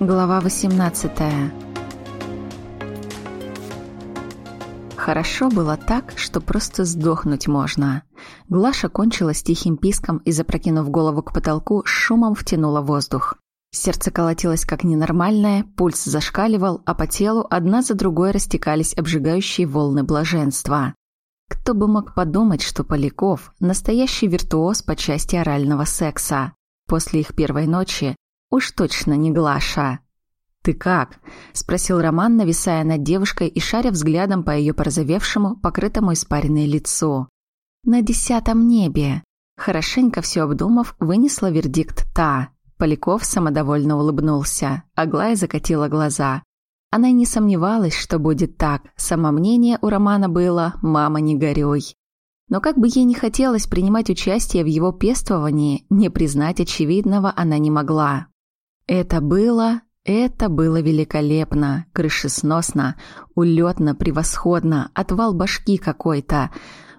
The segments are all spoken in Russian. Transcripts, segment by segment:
Глава 18 Хорошо было так, что просто сдохнуть можно. Глаша кончила с тихим писком и, запрокинув голову к потолку, шумом втянула воздух. Сердце колотилось как ненормальное, пульс зашкаливал, а по телу одна за другой растекались обжигающие волны блаженства. Кто бы мог подумать, что Поляков – настоящий виртуоз по части орального секса. После их первой ночи Уж точно не Глаша. «Ты как?» – спросил Роман, нависая над девушкой и шаря взглядом по ее порозовевшему, покрытому испаренной лицу. «На десятом небе». Хорошенько все обдумав, вынесла вердикт «та». Поляков самодовольно улыбнулся. Аглая закатила глаза. Она и не сомневалась, что будет так. Самомнение у Романа было «мама, не горюй». Но как бы ей не хотелось принимать участие в его пествовании, не признать очевидного она не могла. Это было... Это было великолепно, крышесносно, улетно, превосходно, отвал башки какой-то.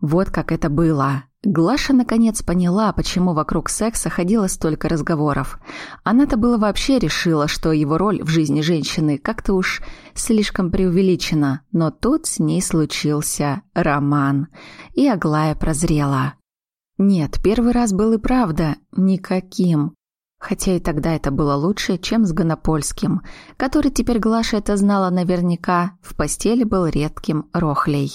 Вот как это было. Глаша наконец поняла, почему вокруг секса ходило столько разговоров. Она-то было вообще решила, что его роль в жизни женщины как-то уж слишком преувеличена, но тут с ней случился роман, и Аглая прозрела. Нет, первый раз был и правда никаким. Хотя и тогда это было лучше, чем с Гонопольским, который теперь Глаша это знала наверняка, в постели был редким рохлей.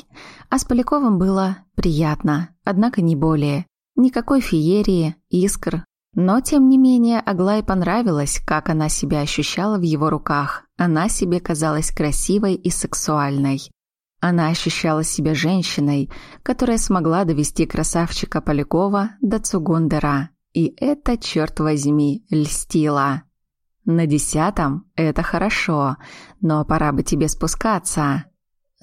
А с Поляковым было приятно, однако не более. Никакой феерии, искр. Но, тем не менее, Аглае понравилось, как она себя ощущала в его руках. Она себе казалась красивой и сексуальной. Она ощущала себя женщиной, которая смогла довести красавчика Полякова до Цугундера. И это, черт возьми, льстило. На десятом это хорошо, но пора бы тебе спускаться.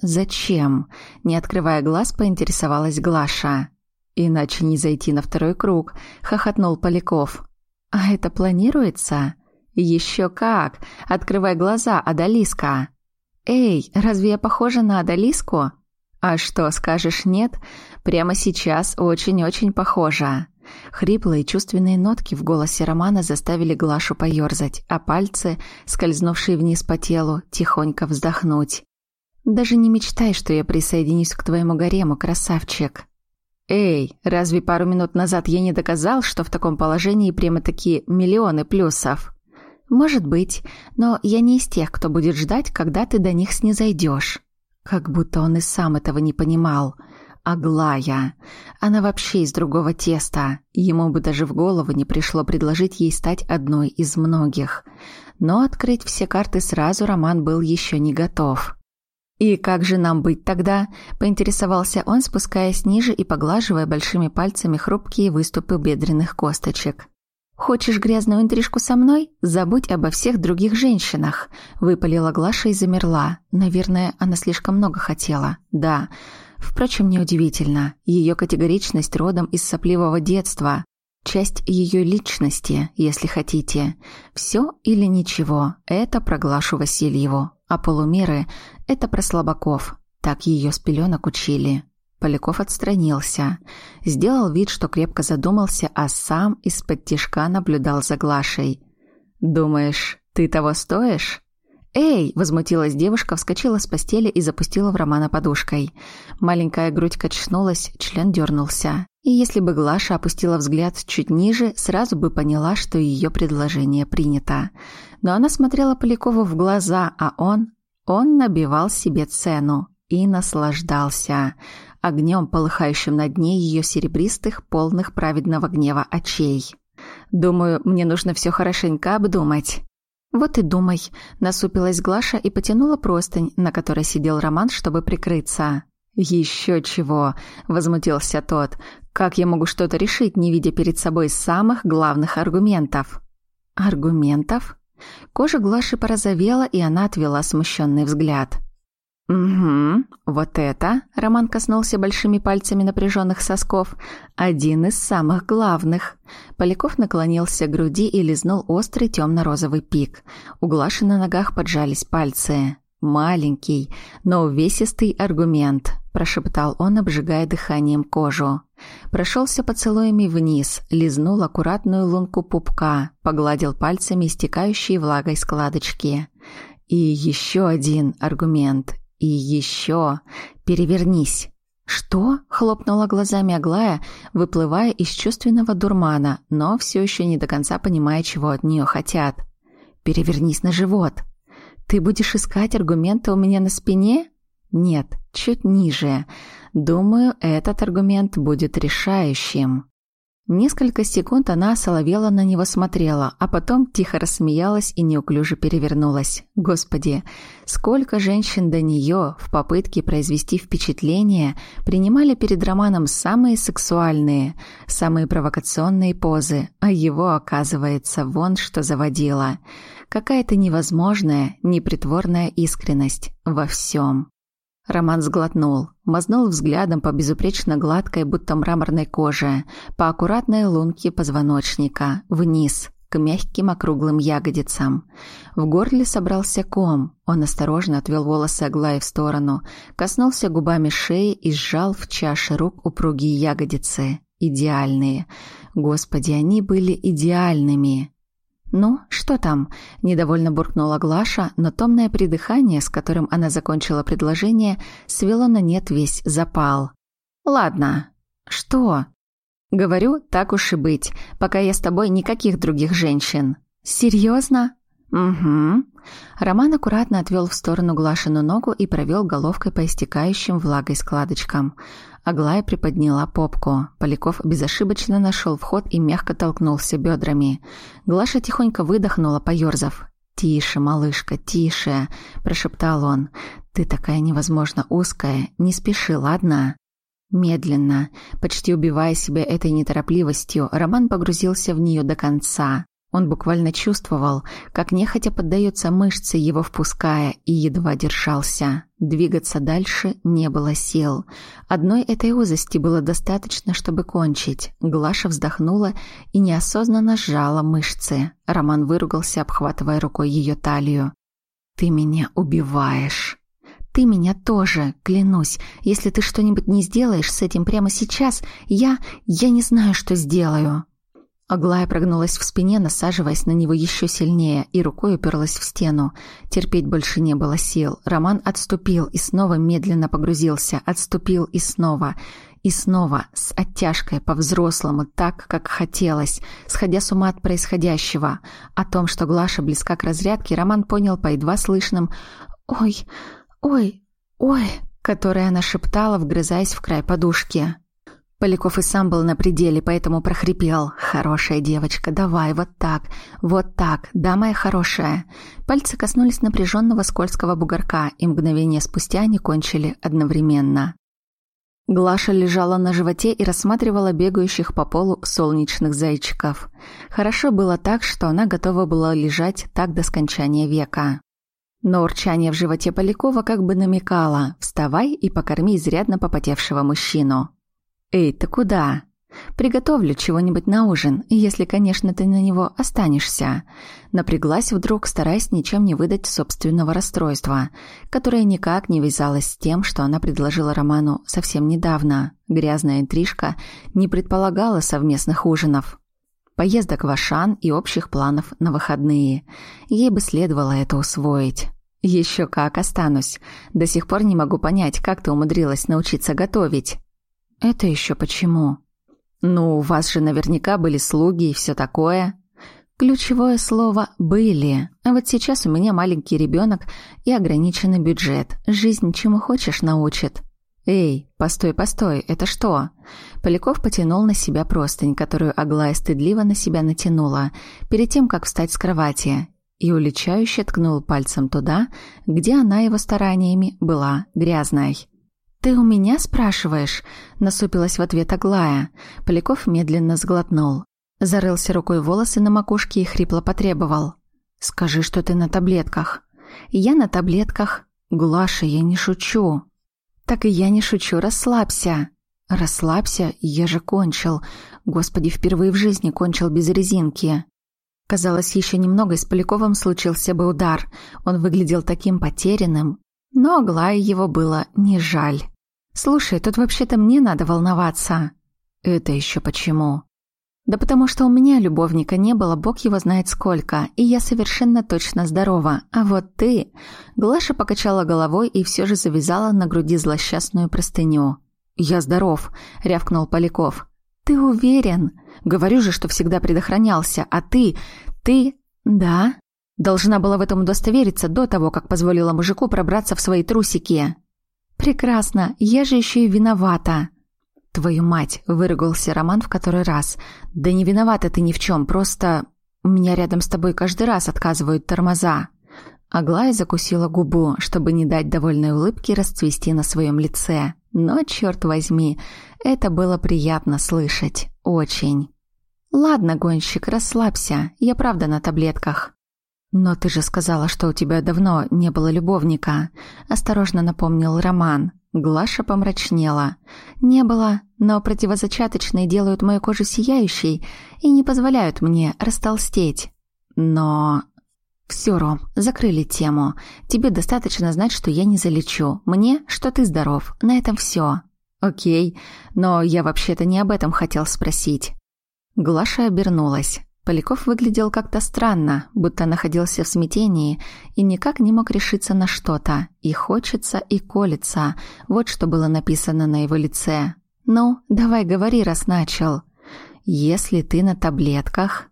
Зачем? Не открывая глаз, поинтересовалась Глаша. Иначе не зайти на второй круг, хохотнул Поляков. А это планируется? Еще как! Открывай глаза, Адалиска. Эй, разве я похожа на Адалиску? А что, скажешь нет? Прямо сейчас очень-очень похожа. Хриплые чувственные нотки в голосе Романа заставили Глашу поёрзать, а пальцы, скользнувшие вниз по телу, тихонько вздохнуть. «Даже не мечтай, что я присоединюсь к твоему гарему, красавчик!» «Эй, разве пару минут назад я не доказал, что в таком положении прямо-таки миллионы плюсов?» «Может быть, но я не из тех, кто будет ждать, когда ты до них снизойдешь». Как будто он и сам этого не понимал – Аглая. Она вообще из другого теста. Ему бы даже в голову не пришло предложить ей стать одной из многих. Но открыть все карты сразу Роман был еще не готов. «И как же нам быть тогда?» – поинтересовался он, спускаясь ниже и поглаживая большими пальцами хрупкие выступы бедренных косточек. «Хочешь грязную интрижку со мной? Забудь обо всех других женщинах!» – выпалила Глаша и замерла. Наверное, она слишком много хотела. «Да». Впрочем, неудивительно. Ее категоричность родом из сопливого детства. Часть ее личности, если хотите. Все или ничего – это про Глашу Васильеву. А полумеры – это про слабаков. Так ее с пеленок учили. Поляков отстранился. Сделал вид, что крепко задумался, а сам из-под тишка наблюдал за Глашей. «Думаешь, ты того стоишь?» «Эй!» – возмутилась девушка, вскочила с постели и запустила в Романа подушкой. Маленькая грудь качнулась, член дернулся. И если бы Глаша опустила взгляд чуть ниже, сразу бы поняла, что ее предложение принято. Но она смотрела Полякову в глаза, а он... Он набивал себе цену и наслаждался огнем, полыхающим на дне ее серебристых, полных праведного гнева очей. «Думаю, мне нужно все хорошенько обдумать». «Вот и думай», — насупилась Глаша и потянула простынь, на которой сидел Роман, чтобы прикрыться. «Еще чего!» — возмутился тот. «Как я могу что-то решить, не видя перед собой самых главных аргументов?» «Аргументов?» Кожа Глаши порозовела, и она отвела смущенный взгляд. «Угу, вот это», — Роман коснулся большими пальцами напряженных сосков, — «один из самых главных». Поляков наклонился к груди и лизнул острый темно-розовый пик. У Глаши на ногах поджались пальцы. Маленький, но увесистый аргумент. прошептал он, обжигая дыханием кожу. Прошелся поцелуями вниз, лизнул аккуратную лунку пупка, погладил пальцами истекающие влагой складочки. И еще один аргумент. И еще. Перевернись. «Что?» — хлопнула глазами Аглая, выплывая из чувственного дурмана, но все еще не до конца понимая, чего от нее хотят. «Перевернись на живот». «Ты будешь искать аргументы у меня на спине?» «Нет, чуть ниже. Думаю, этот аргумент будет решающим». Несколько секунд она соловела на него смотрела, а потом тихо рассмеялась и неуклюже перевернулась. Господи, сколько женщин до нее в попытке произвести впечатление принимали перед романом самые сексуальные, самые провокационные позы, а его, оказывается, вон что заводила. Какая-то невозможная, непритворная искренность во всем. Роман сглотнул, мазнул взглядом по безупречно гладкой, будто мраморной коже, по аккуратной лунке позвоночника, вниз, к мягким округлым ягодицам. В горле собрался ком. Он осторожно отвел волосы Аглаи в сторону, коснулся губами шеи и сжал в чаше рук упругие ягодицы. Идеальные. Господи, они были идеальными. «Ну, что там?» – недовольно буркнула Глаша, но томное придыхание, с которым она закончила предложение, свело на нет весь запал. «Ладно. Что?» «Говорю, так уж и быть. Пока я с тобой никаких других женщин». «Серьезно?» «Угу». Роман аккуратно отвел в сторону Глашину ногу и провел головкой по истекающим влагой складочкам. Аглая приподняла попку. Поляков безошибочно нашел вход и мягко толкнулся бедрами. Глаша тихонько выдохнула, поерзав. «Тише, малышка, тише!» – прошептал он. «Ты такая невозможно узкая. Не спеши, ладно?» Медленно, почти убивая себя этой неторопливостью, Роман погрузился в нее до конца. Он буквально чувствовал, как нехотя поддаются мышцы, его впуская, и едва держался. Двигаться дальше не было сил. Одной этой узости было достаточно, чтобы кончить. Глаша вздохнула и неосознанно сжала мышцы. Роман выругался, обхватывая рукой ее талию. «Ты меня убиваешь!» «Ты меня тоже, клянусь. Если ты что-нибудь не сделаешь с этим прямо сейчас, я... я не знаю, что сделаю». Аглая прогнулась в спине, насаживаясь на него еще сильнее, и рукой уперлась в стену. Терпеть больше не было сил. Роман отступил и снова медленно погрузился, отступил и снова. И снова, с оттяжкой по-взрослому, так, как хотелось, сходя с ума от происходящего. О том, что Глаша близка к разрядке, Роман понял по едва слышным «Ой, ой, ой», которое она шептала, вгрызаясь в край подушки. Поляков и сам был на пределе, поэтому прохрипел. «Хорошая девочка, давай, вот так, вот так, да, моя хорошая». Пальцы коснулись напряженного скользкого бугорка, и мгновение спустя они кончили одновременно. Глаша лежала на животе и рассматривала бегающих по полу солнечных зайчиков. Хорошо было так, что она готова была лежать так до скончания века. Но урчание в животе Полякова как бы намекало «вставай и покорми изрядно попотевшего мужчину». «Эй, ты куда?» «Приготовлю чего-нибудь на ужин, если, конечно, ты на него останешься». Напряглась вдруг, стараясь ничем не выдать собственного расстройства, которое никак не вязалось с тем, что она предложила Роману совсем недавно. Грязная интрижка не предполагала совместных ужинов. Поездок в Ашан и общих планов на выходные. Ей бы следовало это усвоить. Еще как останусь. До сих пор не могу понять, как ты умудрилась научиться готовить. «Это еще почему?» «Ну, у вас же наверняка были слуги и все такое». Ключевое слово «были». А вот сейчас у меня маленький ребенок и ограниченный бюджет. Жизнь чему хочешь научит. «Эй, постой, постой, это что?» Поляков потянул на себя простынь, которую Аглая стыдливо на себя натянула, перед тем, как встать с кровати, и уличающе ткнул пальцем туда, где она его стараниями была грязной. «Ты у меня спрашиваешь?» — насупилась в ответ Аглая. Поляков медленно сглотнул. Зарылся рукой волосы на макушке и хрипло потребовал. «Скажи, что ты на таблетках». «Я на таблетках». «Глаша, я не шучу». «Так и я не шучу, расслабься». «Расслабься, я же кончил. Господи, впервые в жизни кончил без резинки». Казалось, еще немного и с Поляковым случился бы удар. Он выглядел таким потерянным, но Аглае его было не жаль. «Слушай, тут вообще-то мне надо волноваться». «Это еще почему?» «Да потому что у меня любовника не было, бог его знает сколько, и я совершенно точно здорова. А вот ты...» Глаша покачала головой и все же завязала на груди злосчастную простыню. «Я здоров», — рявкнул Поляков. «Ты уверен?» «Говорю же, что всегда предохранялся. А ты... ты...» «Да?» «Должна была в этом удостовериться до того, как позволила мужику пробраться в свои трусики». «Прекрасно. Я же еще и виновата». «Твою мать!» — выругался Роман в который раз. «Да не виновата ты ни в чем, просто... У меня рядом с тобой каждый раз отказывают тормоза». Аглая закусила губу, чтобы не дать довольной улыбке расцвести на своем лице. Но, черт возьми, это было приятно слышать. Очень. «Ладно, гонщик, расслабься. Я правда на таблетках». «Но ты же сказала, что у тебя давно не было любовника», — осторожно напомнил Роман. Глаша помрачнела. «Не было, но противозачаточные делают мою кожу сияющей и не позволяют мне растолстеть. Но...» «Все, Ром, закрыли тему. Тебе достаточно знать, что я не залечу. Мне, что ты здоров. На этом все. «Окей, но я вообще-то не об этом хотел спросить». Глаша обернулась. Поляков выглядел как-то странно, будто находился в смятении и никак не мог решиться на что-то. И хочется, и колется. Вот что было написано на его лице. «Ну, давай говори, раз начал». «Если ты на таблетках...»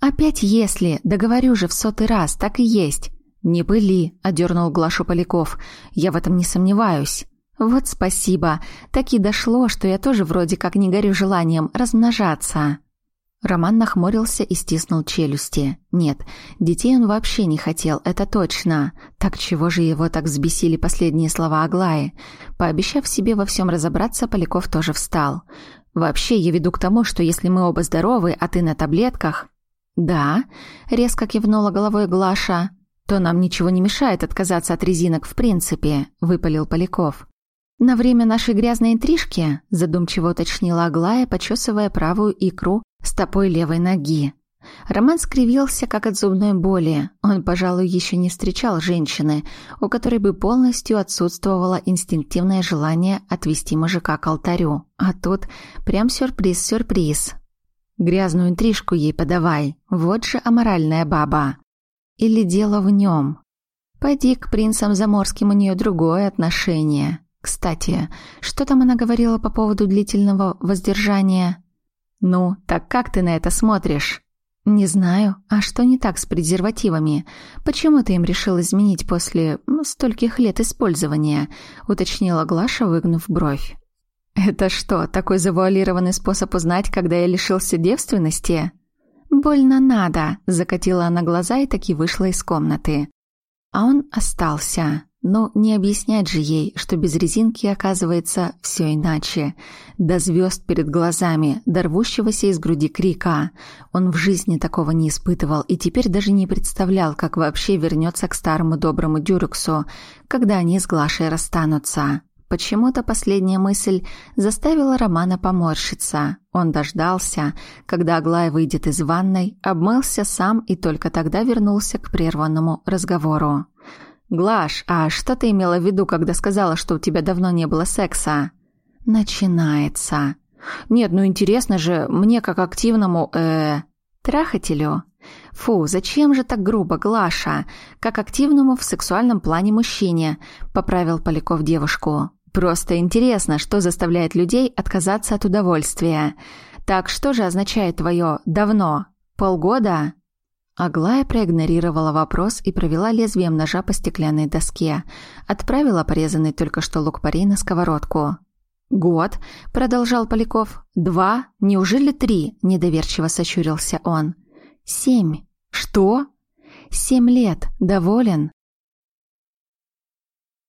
«Опять если, да говорю же в сотый раз, так и есть». «Не пыли», — одернул Глашу Поляков. «Я в этом не сомневаюсь». «Вот спасибо. Так и дошло, что я тоже вроде как не горю желанием размножаться». Роман нахмурился и стиснул челюсти. Нет, детей он вообще не хотел, это точно. Так чего же его так взбесили последние слова Аглаи? Пообещав себе во всем разобраться, Поляков тоже встал. «Вообще, я веду к тому, что если мы оба здоровы, а ты на таблетках...» «Да», — резко кивнула головой Глаша, «то нам ничего не мешает отказаться от резинок в принципе», — выпалил Поляков. «На время нашей грязной интрижки», — задумчиво уточнила Аглая, почесывая правую икру стопой левой ноги. Роман скривился, как от зубной боли. Он, пожалуй, еще не встречал женщины, у которой бы полностью отсутствовало инстинктивное желание отвести мужика к алтарю. А тут прям сюрприз-сюрприз. Грязную интрижку ей подавай. Вот же аморальная баба. Или дело в нем. Пойди к принцам заморским у нее другое отношение. Кстати, что там она говорила по поводу длительного воздержания? Ну, так как ты на это смотришь? Не знаю. А что не так с презервативами? Почему ты им решил изменить после ну, стольких лет использования? уточнила Глаша, выгнув бровь. Это что, такой завуалированный способ узнать, когда я лишился девственности? Больно надо, закатила она глаза и таки вышла из комнаты. А он остался. Но не объяснять же ей, что без резинки оказывается все иначе. До звезд перед глазами, до рвущегося из груди крика. Он в жизни такого не испытывал и теперь даже не представлял, как вообще вернется к старому доброму Дюрексу, когда они с Глашей расстанутся. Почему-то последняя мысль заставила Романа поморщиться. Он дождался, когда Аглая выйдет из ванной, обмылся сам и только тогда вернулся к прерванному разговору. «Глаш, а что ты имела в виду, когда сказала, что у тебя давно не было секса?» «Начинается». «Нет, ну интересно же, мне как активному, э трахателю». «Фу, зачем же так грубо, Глаша? Как активному в сексуальном плане мужчине», — поправил Поляков девушку. «Просто интересно, что заставляет людей отказаться от удовольствия. Так что же означает твое «давно»? Полгода?» Аглая проигнорировала вопрос и провела лезвием ножа по стеклянной доске. Отправила порезанный только что лук-порей на сковородку. «Год», — продолжал Поляков. «Два? Неужели три?» — недоверчиво сощурился он. «Семь». «Что?» «Семь лет. Доволен?»